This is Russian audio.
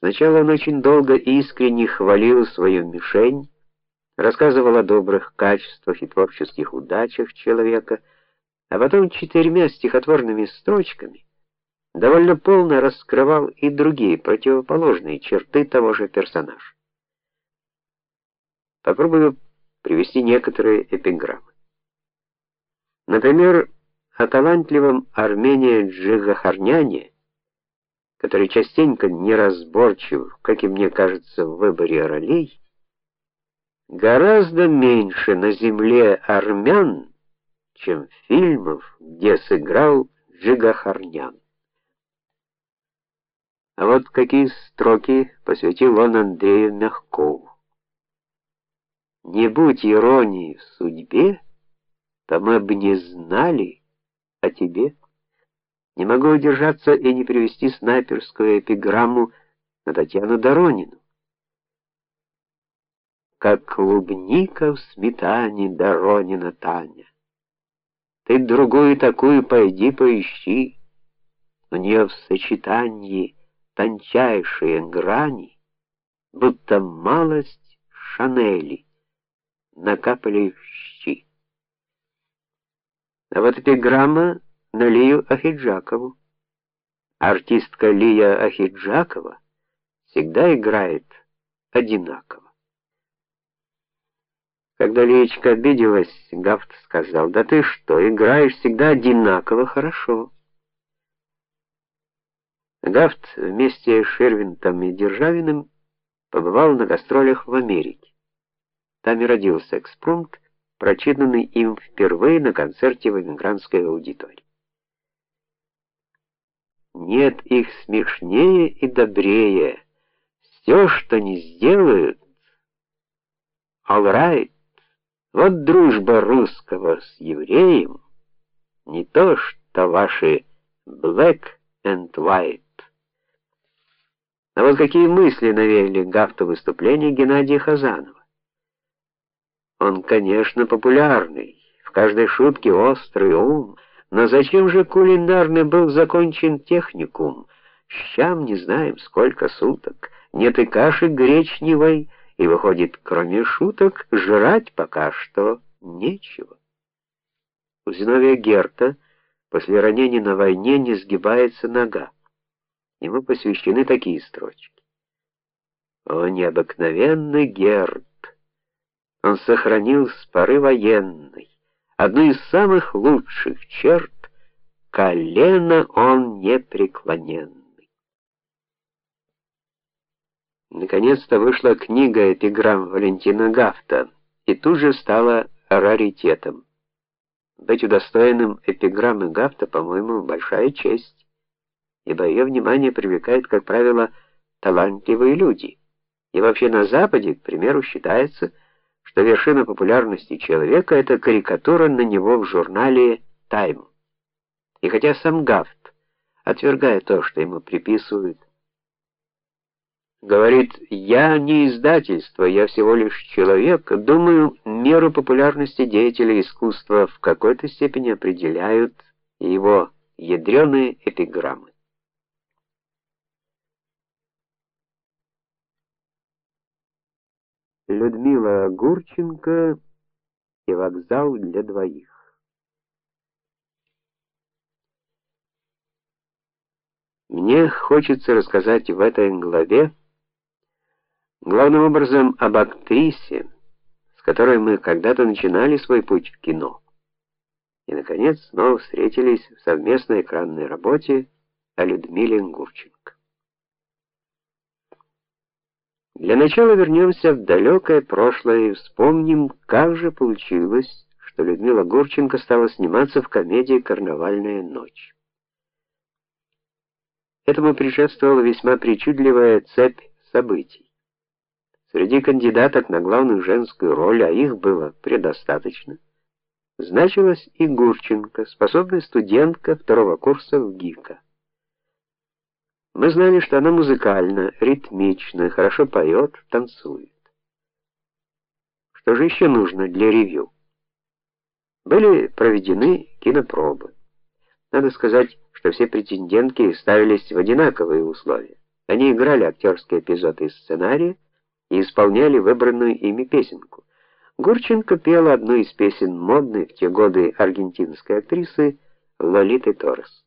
Сначала он очень долго и искренне хвалил свою мишень, рассказывал о добрых качествах и творческих удачах человека, а потом четырьмя стихотворными строчками довольно полно раскрывал и другие противоположные черты того же персонажа. Попробую привести некоторые эпиграммы. Например, о талантливом Армении Джигахарняне, который частенько неразборчив, как и мне кажется, в выборе ролей, гораздо меньше на земле армян, чем фильмов, где сыграл Джигахарнян. А вот какие строки посвятил он Андрею Мягкову. Не будь иронии в судьбе, то мы бы не знали о тебе. Не могу удержаться и не привести снайперскую эпиграмму на Татьяну Доронину. Как клубника в сметане Доронина Таня. Ты другую такую пойди поищи. У нее в сочетании тончайшие грани, будто малость Шанели накапали. А вот эпиграмма на Лию Ахиджакову. Артистка Лия Ахиджакова всегда играет одинаково. Когда Лиечка обиделась, Гафт сказал: "Да ты что, играешь всегда одинаково хорошо". Гафт вместе с Шервинтом и Державиным побывал на гастролях в Америке. Там и родился экспромт, прочитанный им впервые на концерте в эмигрантской аудитории. Нет их смешнее и добрее. Все, что не сделают, right. Вот дружба русского с евреем, не то что ваши black and white. А вот какие мысли навеяли Гафту выступление Геннадия Хазанова. Он, конечно, популярный, в каждой шутке острый ум, но зачем же кулинарный был закончен техникум? Щам не знаем сколько суток, нет и каши гречневой, и выходит, кроме шуток, жрать пока что нечего. У Зиновия Герта после ранения на войне не сгибается нога. Ему посвящены такие строчки. О необыкновенный Герд! Он сохранил с поры военной одну из самых лучших черт колено он непреклоненный. Наконец-то вышла книга эпиграмм Валентина Гафта, и тут же стала раритетом. Быть удостоенным эпиграммы Гафта, по-моему, большая честь ибо ее внимание привлекают, как правило, талантливые люди. И вообще на западе, к примеру, считается, что вершина популярности человека это карикатура на него в журнале Time. И хотя сам Гафт, отвергая то, что ему приписывают, говорит: "Я не издательство, я всего лишь человек", думаю, меру популярности деятеля искусства в какой-то степени определяют его ядреные эпиграммы. Людмила Гурченко и вокзал для двоих. Мне хочется рассказать в этой главе главным образом об актрисе, с которой мы когда-то начинали свой путь в кино. И наконец снова встретились в совместной экранной работе о Людмиле Гурченко. Для начала вернемся в далекое прошлое и вспомним, как же получилось, что Людмила Гурченко стала сниматься в комедии Карнавальная ночь. Этому предшествовала весьма причудливая цепь событий. Среди кандидаток на главную женскую роль, а их было предостаточно, значилась и Гурченко, способная студентка второго курса в ГИКа. Мы знали, что она музыкальна, ритмична, хорошо поет, танцует. Что же еще нужно для ревью? Были проведены кинопробы. Надо сказать, что все претендентки ставились в одинаковые условия. Они играли актерские эпизоды из сценария и исполняли выбранную ими песенку. Гурченко пела одну из песен модной в те годы аргентинской актрисы Лолиты Торрес.